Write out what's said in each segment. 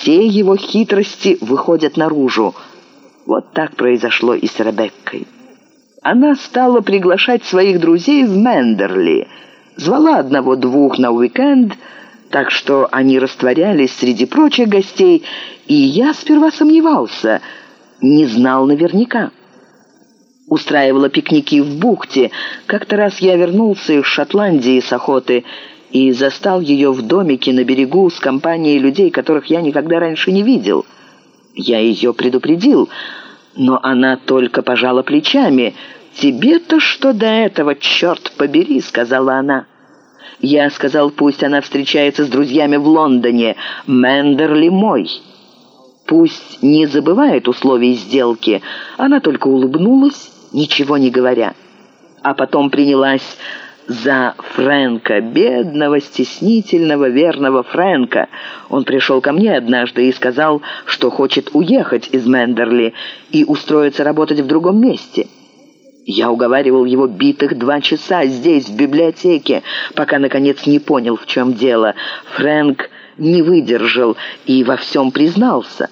все его хитрости выходят наружу. Вот так произошло и с Ребеккой. Она стала приглашать своих друзей в Мендерли, звала одного-двух на уикенд, так что они растворялись среди прочих гостей, и я сперва сомневался, не знал наверняка. Устраивала пикники в бухте. Как-то раз я вернулся из Шотландии с охоты и застал ее в домике на берегу с компанией людей, которых я никогда раньше не видел. Я ее предупредил, но она только пожала плечами. «Тебе-то что до этого, черт побери», — сказала она. Я сказал, пусть она встречается с друзьями в Лондоне. Мендерли мой. Пусть не забывает условий сделки. Она только улыбнулась, ничего не говоря. А потом принялась за Фрэнка, бедного, стеснительного, верного Фрэнка. Он пришел ко мне однажды и сказал, что хочет уехать из Мендерли и устроиться работать в другом месте. Я уговаривал его битых два часа здесь, в библиотеке, пока, наконец, не понял, в чем дело. Фрэнк не выдержал и во всем признался.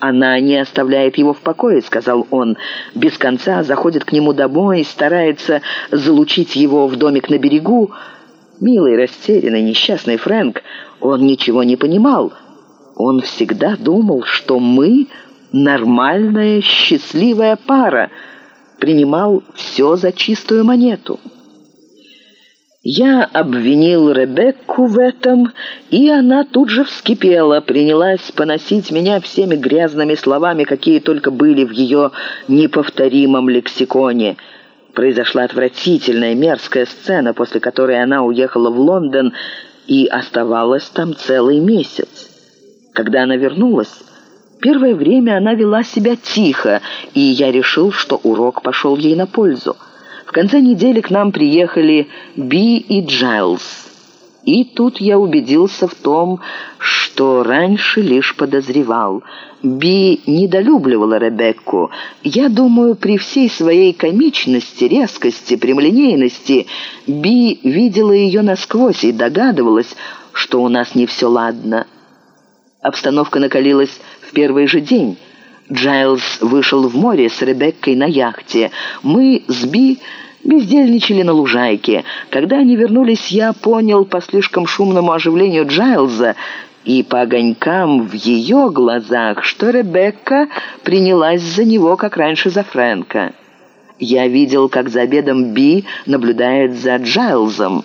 «Она не оставляет его в покое», — сказал он. «Без конца заходит к нему домой, старается залучить его в домик на берегу». Милый, растерянный, несчастный Фрэнк, он ничего не понимал. Он всегда думал, что мы нормальная, счастливая пара, принимал все за чистую монету. Я обвинил Ребекку в этом, и она тут же вскипела, принялась поносить меня всеми грязными словами, какие только были в ее неповторимом лексиконе. Произошла отвратительная, мерзкая сцена, после которой она уехала в Лондон и оставалась там целый месяц. Когда она вернулась, первое время она вела себя тихо, и я решил, что урок пошел ей на пользу. В конце недели к нам приехали Би и Джайлз. И тут я убедился в том, что раньше лишь подозревал. Би недолюбливала Ребекку. Я думаю, при всей своей комичности, резкости, прямолинейности, Би видела ее насквозь и догадывалась, что у нас не все ладно. Обстановка накалилась в первый же день. Джайлз вышел в море с Ребеккой на яхте. Мы с Би бездельничали на лужайке. Когда они вернулись, я понял по слишком шумному оживлению Джайлза и по огонькам в ее глазах, что Ребекка принялась за него, как раньше за Фрэнка. Я видел, как за обедом Би наблюдает за Джайлзом.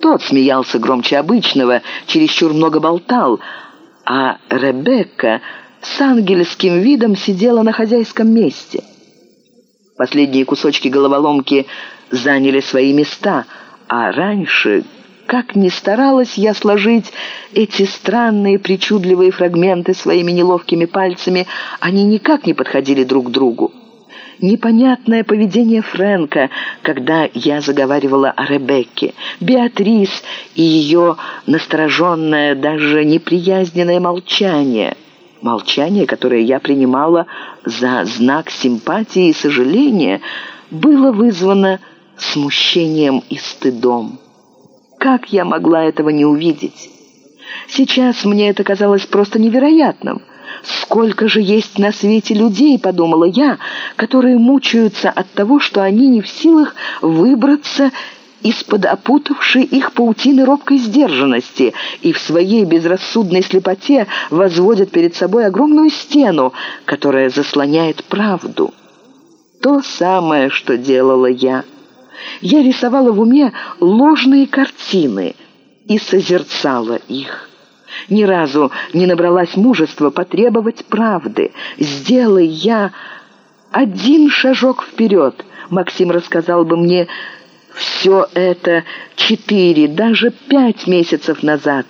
Тот смеялся громче обычного, чересчур много болтал, а Ребекка с ангельским видом сидела на хозяйском месте. Последние кусочки головоломки заняли свои места, а раньше, как ни старалась я сложить эти странные причудливые фрагменты своими неловкими пальцами, они никак не подходили друг к другу. Непонятное поведение Фрэнка, когда я заговаривала о Ребекке, Беатрис и ее настороженное, даже неприязненное молчание — Молчание, которое я принимала за знак симпатии и сожаления, было вызвано смущением и стыдом. Как я могла этого не увидеть? Сейчас мне это казалось просто невероятным. «Сколько же есть на свете людей, — подумала я, — которые мучаются от того, что они не в силах выбраться из-под опутавшей их паутины робкой сдержанности и в своей безрассудной слепоте возводят перед собой огромную стену, которая заслоняет правду. То самое, что делала я. Я рисовала в уме ложные картины и созерцала их. Ни разу не набралась мужества потребовать правды. Сделай я один шажок вперед, Максим рассказал бы мне, все это четыре, даже пять месяцев назад.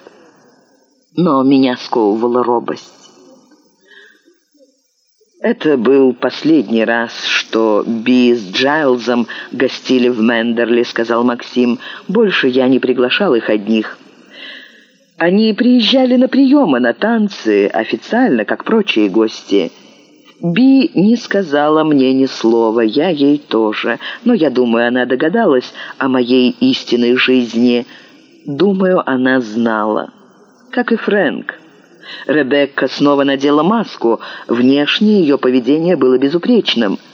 Но меня сковывала робость. Это был последний раз, что Би с Джайлзом гостили в Мендерли, сказал Максим. Больше я не приглашал их одних. Они приезжали на приемы, на танцы, официально, как прочие гости. Би не сказала мне ни слова, я ей тоже. Но я думаю, она догадалась о моей истинной жизни. Думаю, она знала. Как и Фрэнк. Ребекка снова надела маску. Внешне ее поведение было безупречным –